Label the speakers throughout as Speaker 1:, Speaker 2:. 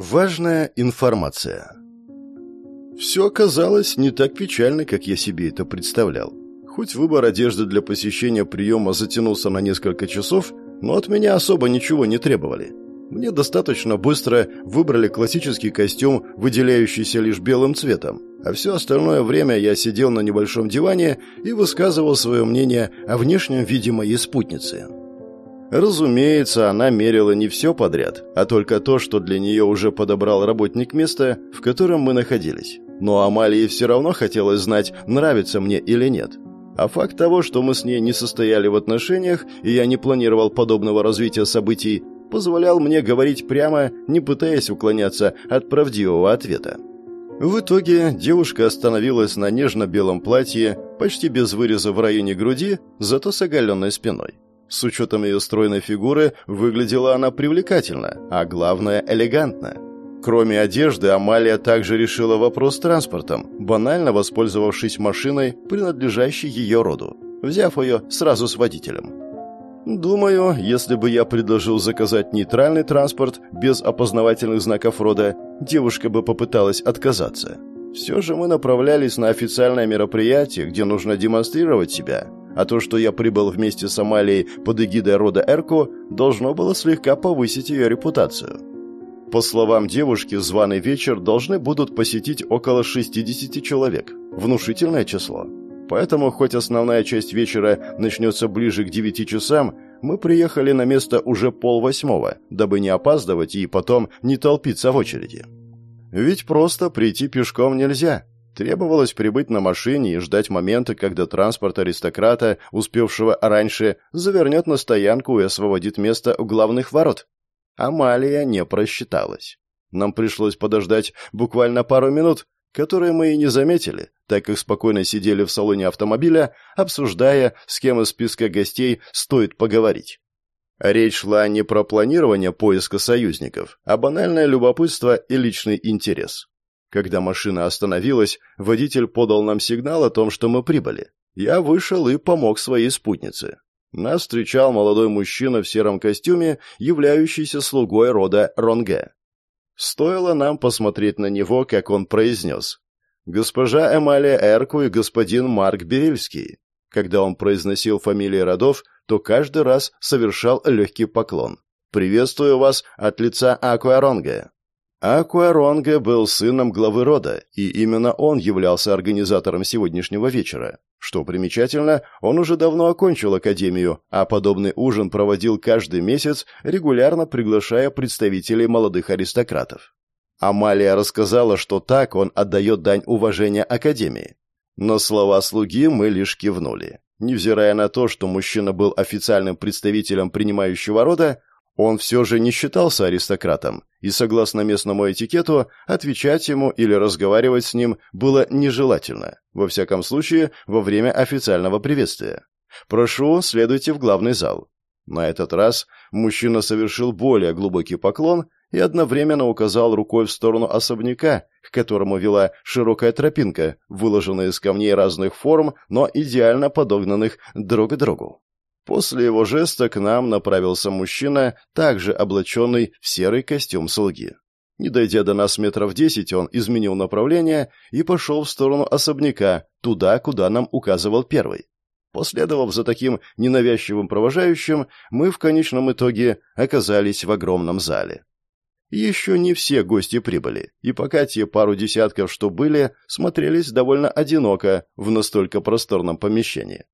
Speaker 1: Важная информация. Все оказалось не так печально, как я себе это представлял. Хоть выбор одежды для посещения приема затянулся на несколько часов, но от меня особо ничего не требовали. Мне достаточно быстро выбрали классический костюм, выделяющийся лишь белым цветом, а все остальное время я сидел на небольшом диване и высказывал свое мнение о внешнем виде моей спутницы. Разумеется, она мерила не все подряд, а только то, что для нее уже подобрал работник места, в котором мы находились. Но Амалии все равно хотелось знать, нравится мне или нет. А факт того, что мы с ней не состояли в отношениях, и я не планировал подобного развития событий, позволял мне говорить прямо, не пытаясь уклоняться от правдивого ответа. В итоге девушка остановилась на нежно-белом платье, почти без выреза в районе груди, зато с оголенной спиной. С учетом ее стройной фигуры выглядела она привлекательно, а главное – элегантно. Кроме одежды, Амалия также решила вопрос с транспортом, банально воспользовавшись машиной, принадлежащей ее роду, взяв ее сразу с водителем. Думаю, если бы я предложил заказать нейтральный транспорт без опознавательных знаков рода, девушка бы попыталась отказаться. Все же мы направлялись на официальное мероприятие, где нужно демонстрировать себя, а то, что я прибыл вместе с Амалией под эгидой рода Эрко, должно было слегка повысить ее репутацию. По словам девушки, званый вечер должны будут посетить около 60 человек. Внушительное число. Поэтому, хоть основная часть вечера начнется ближе к 9 часам, мы приехали на место уже полвосьмого, дабы не опаздывать и потом не толпиться в очереди. Ведь просто прийти пешком нельзя. Требовалось прибыть на машине и ждать момента, когда транспорт аристократа, успевшего раньше, завернет на стоянку и освободит место у главных ворот. Амалия не просчиталась. Нам пришлось подождать буквально пару минут, которые мы и не заметили, так как спокойно сидели в салоне автомобиля, обсуждая, с кем из списка гостей стоит поговорить. Речь шла не про планирование поиска союзников, а банальное любопытство и личный интерес. Когда машина остановилась, водитель подал нам сигнал о том, что мы прибыли. Я вышел и помог своей спутнице. Нас встречал молодой мужчина в сером костюме, являющийся слугой рода Ронге. Стоило нам посмотреть на него, как он произнес. «Госпожа Эмалия Эрку и господин Марк Берильский». Когда он произносил фамилии родов, то каждый раз совершал легкий поклон. «Приветствую вас от лица Акуаронга». Акуаронга был сыном главы рода, и именно он являлся организатором сегодняшнего вечера. Что примечательно, он уже давно окончил академию, а подобный ужин проводил каждый месяц, регулярно приглашая представителей молодых аристократов. Амалия рассказала, что так он отдает дань уважения академии. Но слова слуги мы лишь кивнули. Невзирая на то, что мужчина был официальным представителем принимающего рода, он все же не считался аристократом, и, согласно местному этикету, отвечать ему или разговаривать с ним было нежелательно, во всяком случае, во время официального приветствия. «Прошу, следуйте в главный зал». На этот раз мужчина совершил более глубокий поклон и одновременно указал рукой в сторону особняка, к которому вела широкая тропинка, выложенная из камней разных форм, но идеально подогнанных друг к другу. После его жеста к нам направился мужчина, также облаченный в серый костюм слуги. Не дойдя до нас метров десять, он изменил направление и пошел в сторону особняка, туда, куда нам указывал первый. Последовав за таким ненавязчивым провожающим, мы в конечном итоге оказались в огромном зале. Еще не все гости прибыли, и пока те пару десятков, что были, смотрелись довольно одиноко в настолько просторном помещении.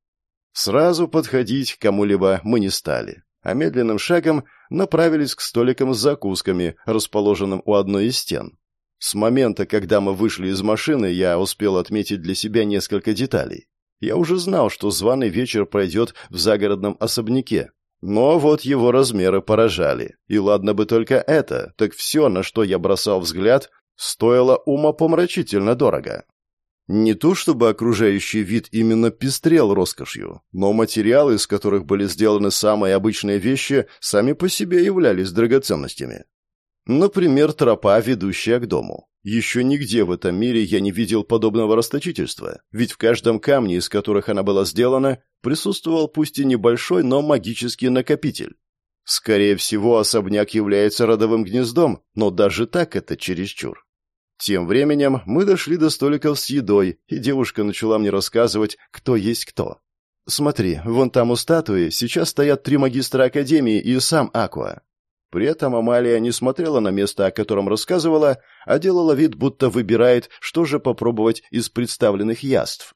Speaker 1: Сразу подходить к кому-либо мы не стали, а медленным шагом направились к столикам с закусками, расположенным у одной из стен. С момента, когда мы вышли из машины, я успел отметить для себя несколько деталей. Я уже знал, что званый вечер пройдет в загородном особняке. Но вот его размеры поражали. И ладно бы только это, так все, на что я бросал взгляд, стоило умопомрачительно дорого. Не то чтобы окружающий вид именно пестрел роскошью, но материалы, из которых были сделаны самые обычные вещи, сами по себе являлись драгоценностями. Например, тропа, ведущая к дому. Еще нигде в этом мире я не видел подобного расточительства, ведь в каждом камне, из которых она была сделана, присутствовал пусть и небольшой, но магический накопитель. Скорее всего, особняк является родовым гнездом, но даже так это чересчур. Тем временем мы дошли до столиков с едой, и девушка начала мне рассказывать, кто есть кто. «Смотри, вон там у статуи сейчас стоят три магистра Академии и сам Аква». При этом Амалия не смотрела на место, о котором рассказывала, а делала вид, будто выбирает, что же попробовать из представленных яств.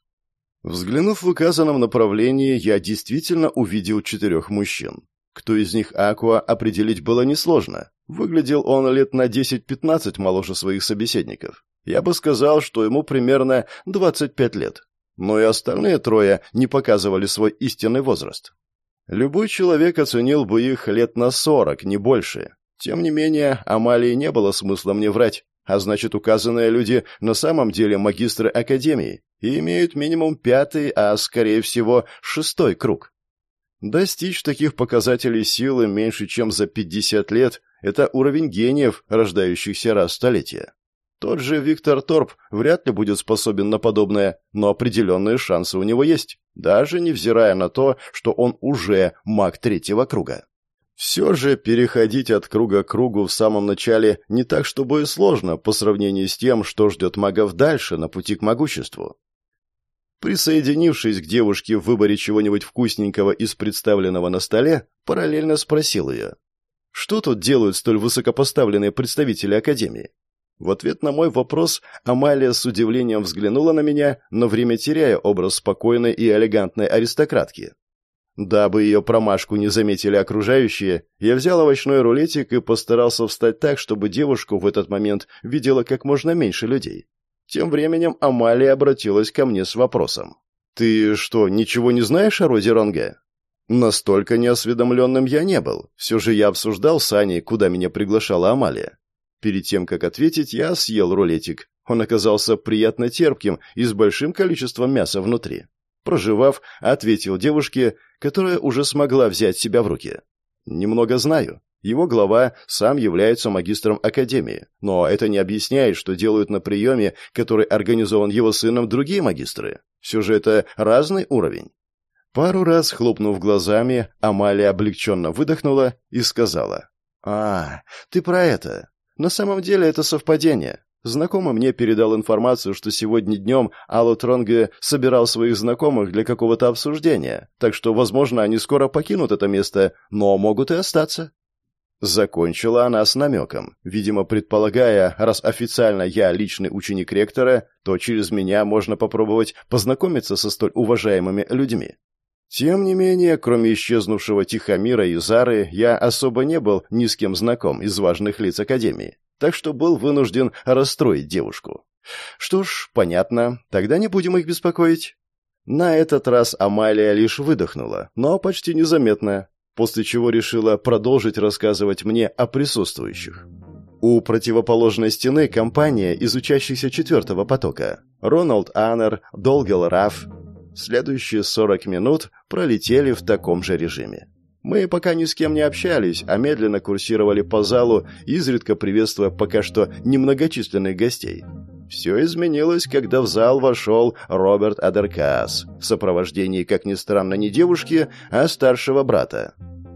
Speaker 1: Взглянув в указанном направлении, я действительно увидел четырех мужчин. Кто из них Аква определить было несложно. Выглядел он лет на 10-15 моложе своих собеседников. Я бы сказал, что ему примерно 25 лет. Но и остальные трое не показывали свой истинный возраст. Любой человек оценил бы их лет на 40, не больше. Тем не менее, Амалии не было смысла мне врать, а значит, указанные люди на самом деле магистры Академии и имеют минимум пятый, а, скорее всего, шестой круг. Достичь таких показателей силы меньше, чем за 50 лет – это уровень гениев, рождающихся раз в столетие. Тот же Виктор Торп вряд ли будет способен на подобное, но определенные шансы у него есть, даже невзирая на то, что он уже маг третьего круга. Все же переходить от круга к кругу в самом начале не так, чтобы и сложно по сравнению с тем, что ждет магов дальше на пути к могуществу. Присоединившись к девушке в выборе чего-нибудь вкусненького из представленного на столе, параллельно спросил ее. «Что тут делают столь высокопоставленные представители Академии?» В ответ на мой вопрос Амалия с удивлением взглянула на меня, но время теряя образ спокойной и элегантной аристократки. Дабы ее промашку не заметили окружающие, я взял овощной рулетик и постарался встать так, чтобы девушку в этот момент видела как можно меньше людей. Тем временем Амалия обратилась ко мне с вопросом. «Ты что, ничего не знаешь о роде Ронге?» Настолько неосведомленным я не был. Все же я обсуждал с Аней, куда меня приглашала Амалия. Перед тем, как ответить, я съел рулетик. Он оказался приятно терпким и с большим количеством мяса внутри. Проживав, ответил девушке, которая уже смогла взять себя в руки. «Немного знаю. Его глава сам является магистром академии, но это не объясняет, что делают на приеме, который организован его сыном другие магистры. Все же это разный уровень. Пару раз хлопнув глазами, Амалия облегченно выдохнула и сказала. «А, ты про это. На самом деле это совпадение. Знакомый мне передал информацию, что сегодня днем Алло Тронге собирал своих знакомых для какого-то обсуждения, так что, возможно, они скоро покинут это место, но могут и остаться. Закончила она с намеком, видимо, предполагая, раз официально я личный ученик ректора, то через меня можно попробовать познакомиться со столь уважаемыми людьми. Тем не менее, кроме исчезнувшего Тихомира и Зары, я особо не был ни с кем знаком из важных лиц Академии, так что был вынужден расстроить девушку. Что ж, понятно, тогда не будем их беспокоить. На этот раз Амалия лишь выдохнула, но почти незаметно, после чего решила продолжить рассказывать мне о присутствующих. У противоположной стены компания из учащихся четвертого потока. Роналд Аннер, Долгел Раф. Следующие 40 минут пролетели в таком же режиме. Мы пока ни с кем не общались, а медленно курсировали по залу, изредка приветствуя пока что немногочисленных гостей. Все изменилось, когда в зал вошел Роберт Адеркас в сопровождении, как ни странно, не девушки, а старшего брата.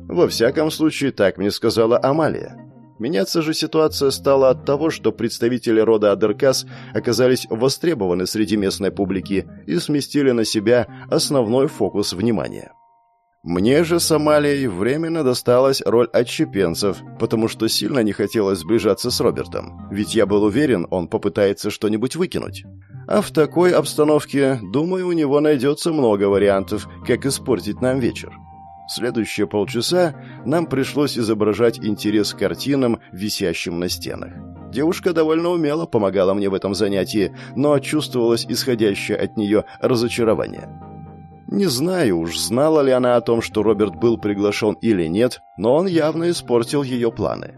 Speaker 1: Во всяком случае, так мне сказала Амалия. Меняться же ситуация стала от того, что представители рода Адеркас оказались востребованы среди местной публики и сместили на себя основной фокус внимания. Мне же с Амалией временно досталась роль отщепенцев, потому что сильно не хотелось сближаться с Робертом, ведь я был уверен, он попытается что-нибудь выкинуть. А в такой обстановке, думаю, у него найдется много вариантов, как испортить нам вечер. Следующие полчаса нам пришлось изображать интерес к картинам, висящим на стенах. Девушка довольно умело помогала мне в этом занятии, но чувствовалось исходящее от нее разочарование. Не знаю уж, знала ли она о том, что Роберт был приглашен или нет, но он явно испортил ее планы.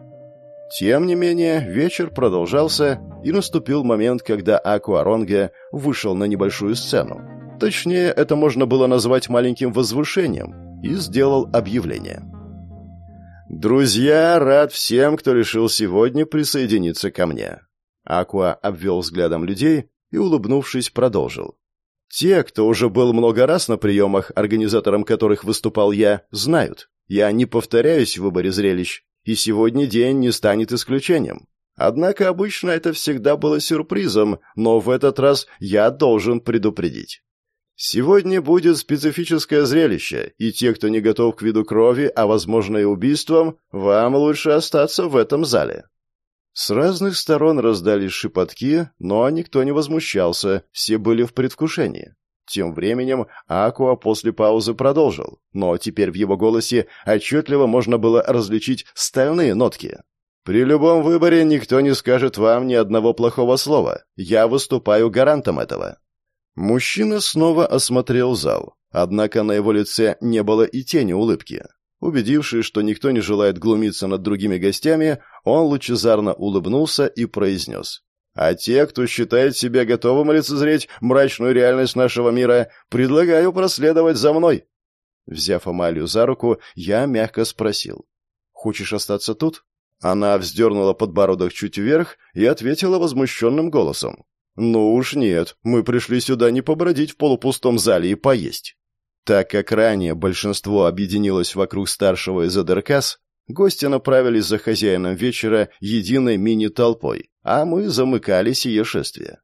Speaker 1: Тем не менее, вечер продолжался, и наступил момент, когда Акуаронге вышел на небольшую сцену. Точнее, это можно было назвать маленьким возвышением, и сделал объявление. «Друзья, рад всем, кто решил сегодня присоединиться ко мне». Аква обвел взглядом людей и, улыбнувшись, продолжил. «Те, кто уже был много раз на приемах, организатором которых выступал я, знают. Я не повторяюсь в выборе зрелищ, и сегодня день не станет исключением. Однако обычно это всегда было сюрпризом, но в этот раз я должен предупредить. Сегодня будет специфическое зрелище, и те, кто не готов к виду крови, а возможно и убийствам, вам лучше остаться в этом зале. С разных сторон раздались шепотки, но никто не возмущался, все были в предвкушении. Тем временем Акуа после паузы продолжил, но теперь в его голосе отчетливо можно было различить стальные нотки. «При любом выборе никто не скажет вам ни одного плохого слова. Я выступаю гарантом этого». Мужчина снова осмотрел зал, однако на его лице не было и тени улыбки. Убедившись, что никто не желает глумиться над другими гостями, он лучезарно улыбнулся и произнес. «А те, кто считает себя готовым лицезреть мрачную реальность нашего мира, предлагаю проследовать за мной». Взяв Амалию за руку, я мягко спросил. «Хочешь остаться тут?» Она вздернула подбородок чуть вверх и ответила возмущенным голосом. «Ну уж нет, мы пришли сюда не побродить в полупустом зале и поесть». Так как ранее большинство объединилось вокруг старшего из Адеркас, гости направились за хозяином вечера единой мини-толпой, а мы замыкали сие шествие.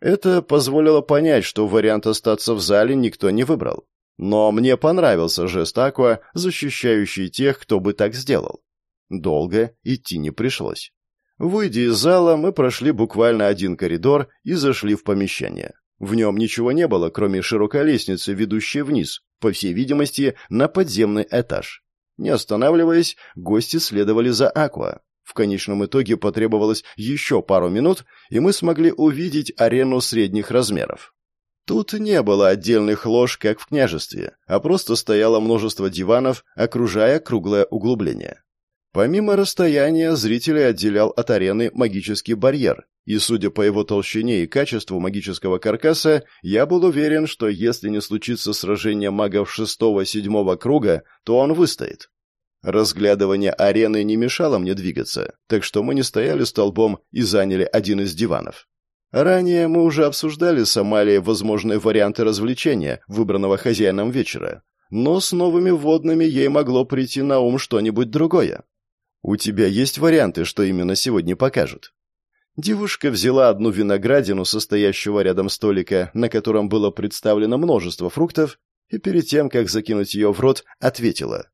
Speaker 1: Это позволило понять, что вариант остаться в зале никто не выбрал. Но мне понравился жест Аква, защищающий тех, кто бы так сделал. Долго идти не пришлось. Выйдя из зала, мы прошли буквально один коридор и зашли в помещение. В нем ничего не было, кроме широкой лестницы, ведущей вниз, по всей видимости, на подземный этаж. Не останавливаясь, гости следовали за Аква. В конечном итоге потребовалось еще пару минут, и мы смогли увидеть арену средних размеров. Тут не было отдельных лож, как в княжестве, а просто стояло множество диванов, окружая круглое углубление. Помимо расстояния, зрителей отделял от арены магический барьер, и, судя по его толщине и качеству магического каркаса, я был уверен, что если не случится сражение магов шестого-седьмого круга, то он выстоит. Разглядывание арены не мешало мне двигаться, так что мы не стояли столбом и заняли один из диванов. Ранее мы уже обсуждали с Амалией возможные варианты развлечения, выбранного хозяином вечера, но с новыми вводными ей могло прийти на ум что-нибудь другое. «У тебя есть варианты, что именно сегодня покажут?» Девушка взяла одну виноградину, состоящего рядом столика, на котором было представлено множество фруктов, и перед тем, как закинуть ее в рот, ответила.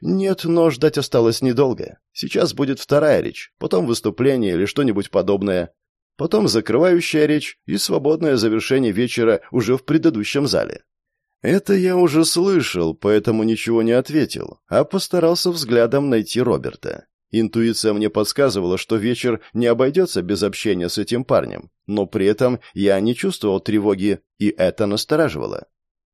Speaker 1: «Нет, но ждать осталось недолго. Сейчас будет вторая речь, потом выступление или что-нибудь подобное, потом закрывающая речь и свободное завершение вечера уже в предыдущем зале. Это я уже слышал, поэтому ничего не ответил, а постарался взглядом найти Роберта. Интуиция мне подсказывала, что вечер не обойдется без общения с этим парнем, но при этом я не чувствовал тревоги, и это настораживало.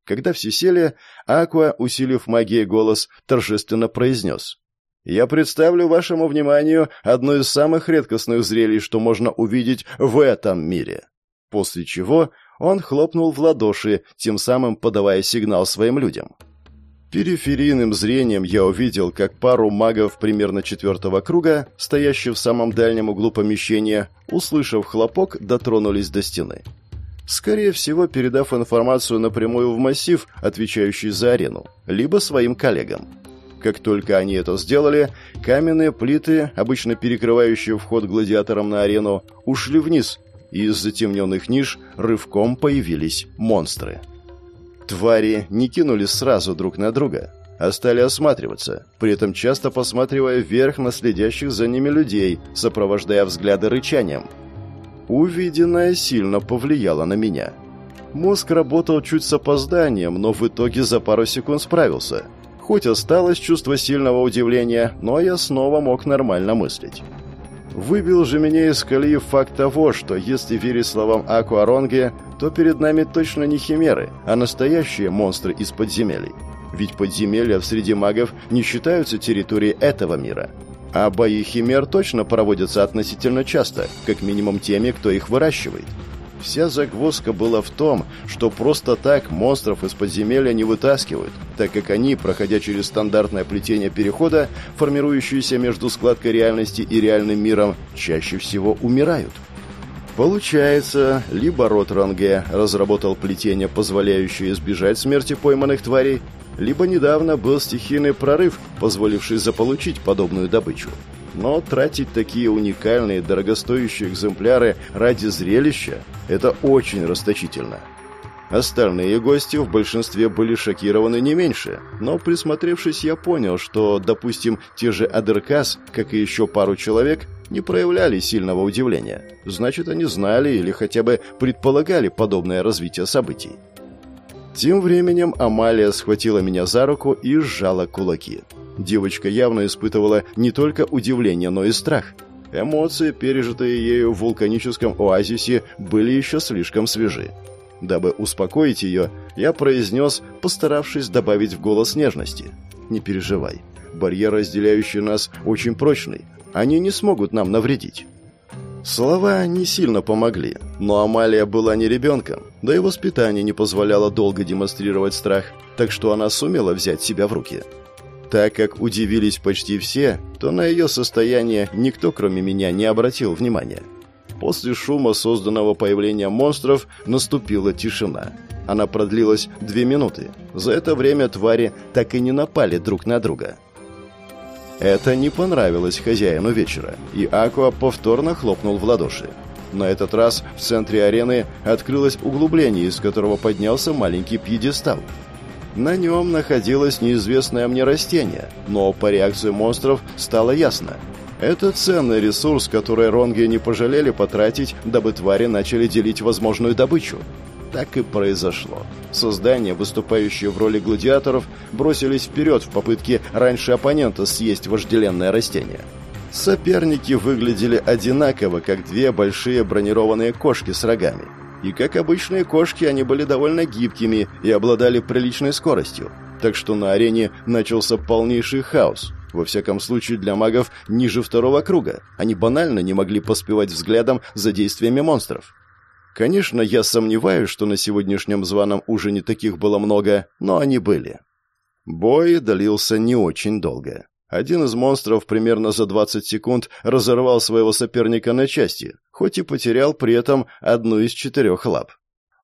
Speaker 1: Когда все сели, Аква, усилив магией голос, торжественно произнес. «Я представлю вашему вниманию одно из самых редкостных зрелищ, что можно увидеть в этом мире». После чего он хлопнул в ладоши, тем самым подавая сигнал своим людям. Периферийным зрением я увидел, как пару магов примерно четвертого круга, стоящих в самом дальнем углу помещения, услышав хлопок, дотронулись до стены. Скорее всего, передав информацию напрямую в массив, отвечающий за арену, либо своим коллегам. Как только они это сделали, каменные плиты, обычно перекрывающие вход гладиаторам на арену, ушли вниз, из затемненных ниш рывком появились монстры. Твари не кинулись сразу друг на друга, а стали осматриваться, при этом часто посматривая вверх на следящих за ними людей, сопровождая взгляды рычанием. Увиденное сильно повлияло на меня. Мозг работал чуть с опозданием, но в итоге за пару секунд справился. Хоть осталось чувство сильного удивления, но я снова мог нормально мыслить. Выбил же меня из колеи факт того, что, если верить словам Акуаронге, то перед нами точно не химеры, а настоящие монстры из подземелий. Ведь подземелья в среди магов не считаются территорией этого мира. А бои химер точно проводятся относительно часто, как минимум теми, кто их выращивает. Вся загвоздка была в том, что просто так монстров из подземелья не вытаскивают, так как они, проходя через стандартное плетение перехода, формирующееся между складкой реальности и реальным миром, чаще всего умирают. Получается, либо род Ранге разработал плетение, позволяющее избежать смерти пойманных тварей, либо недавно был стихийный прорыв, позволивший заполучить подобную добычу. Но тратить такие уникальные, дорогостоящие экземпляры ради зрелища – это очень расточительно. Остальные гости в большинстве были шокированы не меньше, но присмотревшись, я понял, что, допустим, те же Адеркас, как и еще пару человек, не проявляли сильного удивления. Значит, они знали или хотя бы предполагали подобное развитие событий. Тем временем Амалия схватила меня за руку и сжала кулаки. Девочка явно испытывала не только удивление, но и страх. Эмоции, пережитые ею в вулканическом оазисе, были еще слишком свежи. Дабы успокоить ее, я произнес, постаравшись добавить в голос нежности. «Не переживай. Барьер, разделяющий нас, очень прочный. Они не смогут нам навредить». Слова не сильно помогли, но Амалия была не ребенком, да и воспитание не позволяло долго демонстрировать страх, так что она сумела взять себя в руки. Так как удивились почти все, то на ее состояние никто, кроме меня, не обратил внимания. После шума созданного появления монстров наступила тишина. Она продлилась две минуты. За это время твари так и не напали друг на друга. Это не понравилось хозяину вечера, и Акуа повторно хлопнул в ладоши. На этот раз в центре арены открылось углубление, из которого поднялся маленький пьедестал. На нем находилось неизвестное мне растение, но по реакции монстров стало ясно. Это ценный ресурс, который ронги не пожалели потратить, дабы твари начали делить возможную добычу. Так и произошло. Создания, выступающие в роли гладиаторов, бросились вперед в попытке раньше оппонента съесть вожделенное растение. Соперники выглядели одинаково, как две большие бронированные кошки с рогами. И как обычные кошки, они были довольно гибкими и обладали приличной скоростью. Так что на арене начался полнейший хаос – во всяком случае, для магов ниже второго круга. Они банально не могли поспевать взглядом за действиями монстров. Конечно, я сомневаюсь, что на сегодняшнем званом ужине таких было много, но они были. Бой длился не очень долго. Один из монстров примерно за 20 секунд разорвал своего соперника на части, хоть и потерял при этом одну из четырех лап.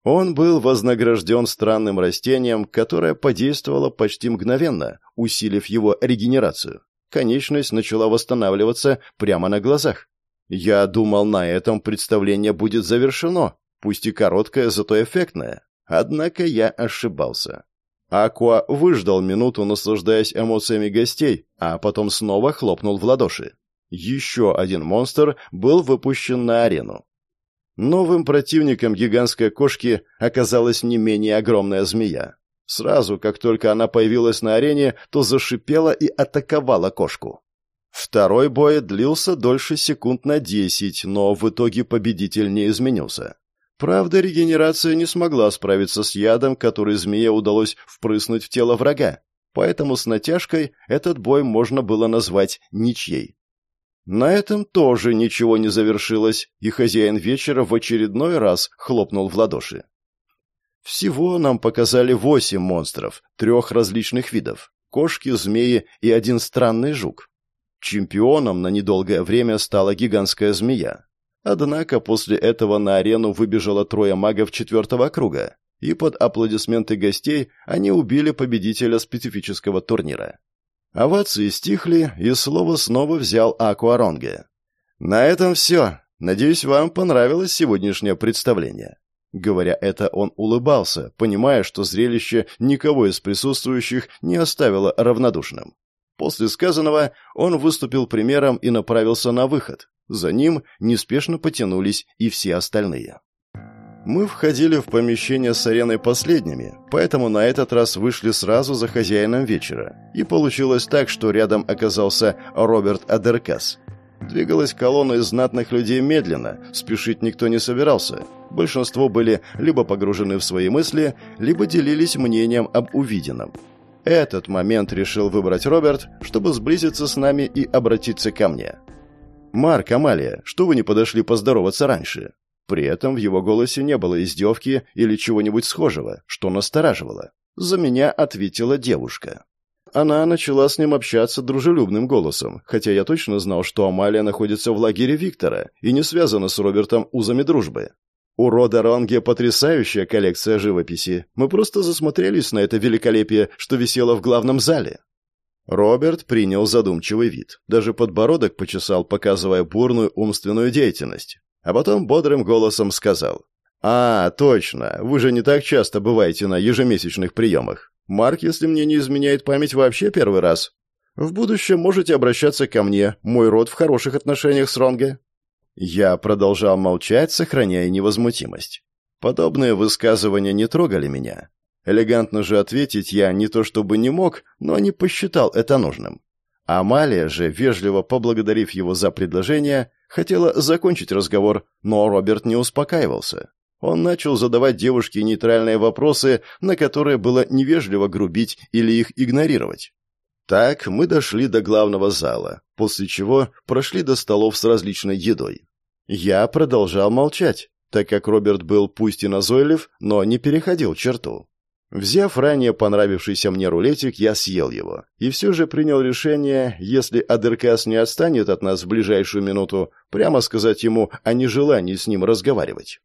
Speaker 1: Он был вознагражден странным растением, которое подействовало почти мгновенно, усилив его регенерацию. Конечность начала восстанавливаться прямо на глазах. Я думал, на этом представление будет завершено, пусть и короткое, зато эффектное. Однако я ошибался. Акуа выждал минуту, наслаждаясь эмоциями гостей, а потом снова хлопнул в ладоши. Еще один монстр был выпущен на арену. Новым противником гигантской кошки оказалась не менее огромная змея. Сразу, как только она появилась на арене, то зашипела и атаковала кошку. Второй бой длился дольше секунд на десять, но в итоге победитель не изменился. Правда, регенерация не смогла справиться с ядом, который змее удалось впрыснуть в тело врага, поэтому с натяжкой этот бой можно было назвать ничьей. На этом тоже ничего не завершилось, и хозяин вечера в очередной раз хлопнул в ладоши. Всего нам показали восемь монстров, трех различных видов. Кошки, змеи и один странный жук. Чемпионом на недолгое время стала гигантская змея. Однако после этого на арену выбежало трое магов четвертого круга, и под аплодисменты гостей они убили победителя специфического турнира. Овации стихли, и слово снова взял Акуаронге. «На этом все. Надеюсь, вам понравилось сегодняшнее представление». Говоря это, он улыбался, понимая, что зрелище никого из присутствующих не оставило равнодушным. После сказанного он выступил примером и направился на выход. За ним неспешно потянулись и все остальные. Мы входили в помещение с ареной последними, поэтому на этот раз вышли сразу за хозяином вечера. И получилось так, что рядом оказался Роберт Адеркас. Двигалась колонна из знатных людей медленно, спешить никто не собирался. Большинство были либо погружены в свои мысли, либо делились мнением об увиденном. Этот момент решил выбрать Роберт, чтобы сблизиться с нами и обратиться ко мне. «Марк, Амалия, что вы не подошли поздороваться раньше?» При этом в его голосе не было издевки или чего-нибудь схожего, что настораживало. За меня ответила девушка. Она начала с ним общаться дружелюбным голосом, хотя я точно знал, что Амалия находится в лагере Виктора и не связана с Робертом узами дружбы. У рода Ронге потрясающая коллекция живописи. Мы просто засмотрелись на это великолепие, что висело в главном зале. Роберт принял задумчивый вид. Даже подбородок почесал, показывая бурную умственную деятельность. А потом бодрым голосом сказал. «А, точно. Вы же не так часто бываете на ежемесячных приемах. Марк, если мне не изменяет память, вообще первый раз. В будущем можете обращаться ко мне. Мой род в хороших отношениях с Ронге». Я продолжал молчать, сохраняя невозмутимость. Подобные высказывания не трогали меня. Элегантно же ответить я не то чтобы не мог, но не посчитал это нужным. Амалия же, вежливо поблагодарив его за предложение, хотела закончить разговор, но Роберт не успокаивался. Он начал задавать девушке нейтральные вопросы, на которые было невежливо грубить или их игнорировать. Так мы дошли до главного зала, после чего прошли до столов с различной едой. Я продолжал молчать, так как Роберт был пусть и назойлив, но не переходил черту. Взяв ранее понравившийся мне рулетик, я съел его. И все же принял решение, если Адеркас не отстанет от нас в ближайшую минуту, прямо сказать ему о нежелании с ним разговаривать.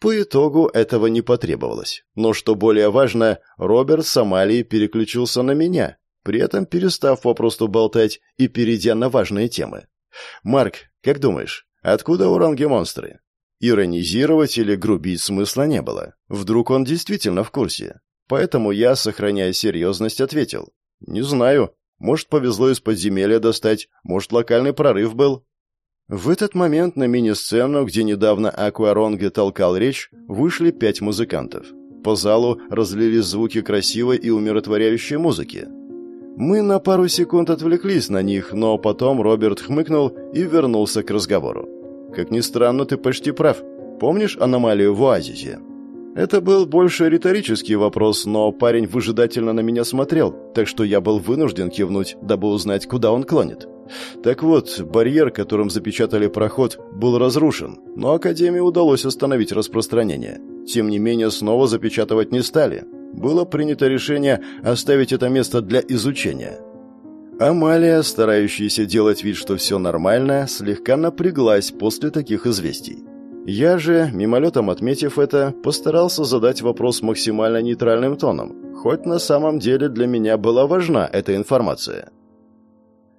Speaker 1: По итогу этого не потребовалось. Но что более важно, Роберт с Амалией переключился на меня, при этом перестав попросту болтать и перейдя на важные темы. «Марк, как думаешь, откуда у Ронги монстры?» Иронизировать или грубить смысла не было. Вдруг он действительно в курсе. Поэтому я, сохраняя серьезность, ответил. «Не знаю. Может, повезло из подземелья достать, может, локальный прорыв был». В этот момент на мини-сцену, где недавно Акуаронге толкал речь, вышли пять музыкантов. По залу разлились звуки красивой и умиротворяющей музыки. Мы на пару секунд отвлеклись на них, но потом Роберт хмыкнул и вернулся к разговору. «Как ни странно, ты почти прав. Помнишь аномалию в оазисе?» Это был больше риторический вопрос, но парень выжидательно на меня смотрел, так что я был вынужден кивнуть, дабы узнать, куда он клонит. Так вот, барьер, которым запечатали проход, был разрушен, но Академии удалось остановить распространение. Тем не менее, снова запечатывать не стали. Было принято решение оставить это место для изучения. Амалия, старающаяся делать вид, что все нормально, слегка напряглась после таких известий. Я же, мимолетом отметив это, постарался задать вопрос максимально нейтральным тоном, хоть на самом деле для меня была важна эта информация.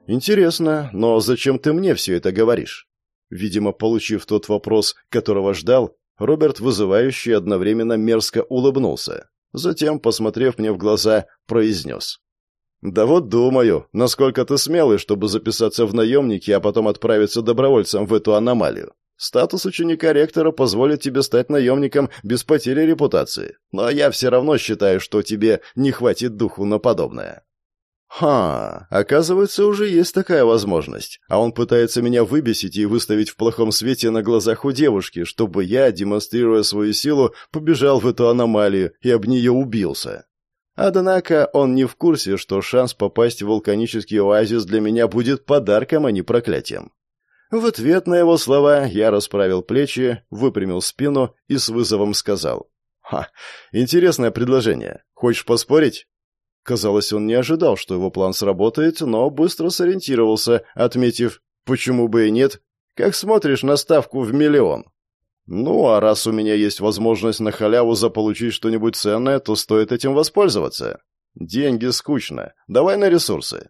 Speaker 1: «Интересно, но зачем ты мне все это говоришь?» Видимо, получив тот вопрос, которого ждал, Роберт вызывающе одновременно мерзко улыбнулся. Затем, посмотрев мне в глаза, произнес. «Да вот думаю, насколько ты смелый, чтобы записаться в наемники, а потом отправиться добровольцем в эту аномалию. Статус ученика ректора позволит тебе стать наемником без потери репутации. Но я все равно считаю, что тебе не хватит духу на подобное. Ха, оказывается, уже есть такая возможность. А он пытается меня выбесить и выставить в плохом свете на глазах у девушки, чтобы я, демонстрируя свою силу, побежал в эту аномалию и об нее убился. Однако он не в курсе, что шанс попасть в вулканический оазис для меня будет подарком, а не проклятием. В ответ на его слова я расправил плечи, выпрямил спину и с вызовом сказал. «Ха, интересное предложение. Хочешь поспорить?» Казалось, он не ожидал, что его план сработает, но быстро сориентировался, отметив «почему бы и нет?» «Как смотришь на ставку в миллион?» «Ну, а раз у меня есть возможность на халяву заполучить что-нибудь ценное, то стоит этим воспользоваться. Деньги скучно. Давай на ресурсы».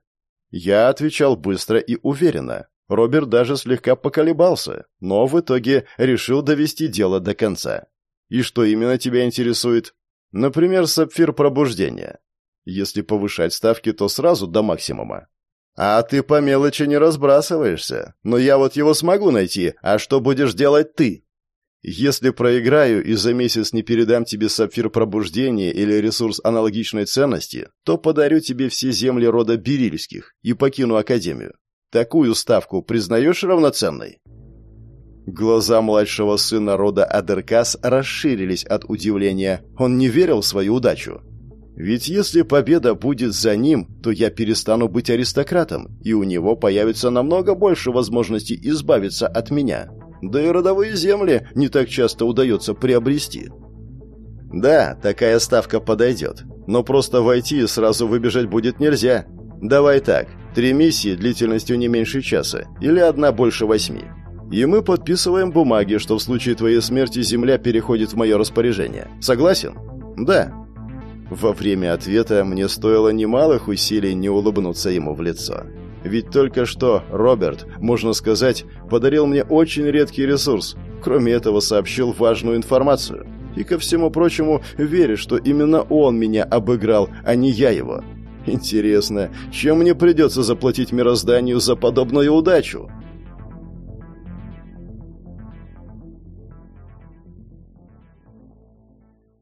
Speaker 1: Я отвечал быстро и уверенно, Роберт даже слегка поколебался, но в итоге решил довести дело до конца. И что именно тебя интересует? Например, сапфир пробуждения. Если повышать ставки, то сразу до максимума. А ты по мелочи не разбрасываешься. Но я вот его смогу найти, а что будешь делать ты? Если проиграю и за месяц не передам тебе сапфир пробуждения или ресурс аналогичной ценности, то подарю тебе все земли рода Берильских и покину Академию. Такую ставку признаешь равноценной?» Глаза младшего сына рода Адеркас расширились от удивления. Он не верил в свою удачу. «Ведь если победа будет за ним, то я перестану быть аристократом, и у него появится намного больше возможностей избавиться от меня. Да и родовые земли не так часто удается приобрести». «Да, такая ставка подойдет, но просто войти и сразу выбежать будет нельзя. Давай так, Три миссии длительностью не меньше часа, или одна больше восьми. И мы подписываем бумаги, что в случае твоей смерти земля переходит в мое распоряжение. Согласен? Да. Во время ответа мне стоило немалых усилий не улыбнуться ему в лицо. Ведь только что Роберт, можно сказать, подарил мне очень редкий ресурс. Кроме этого, сообщил важную информацию. И ко всему прочему, верю, что именно он меня обыграл, а не я его. Интересно, чем мне придется заплатить мирозданию за подобную удачу?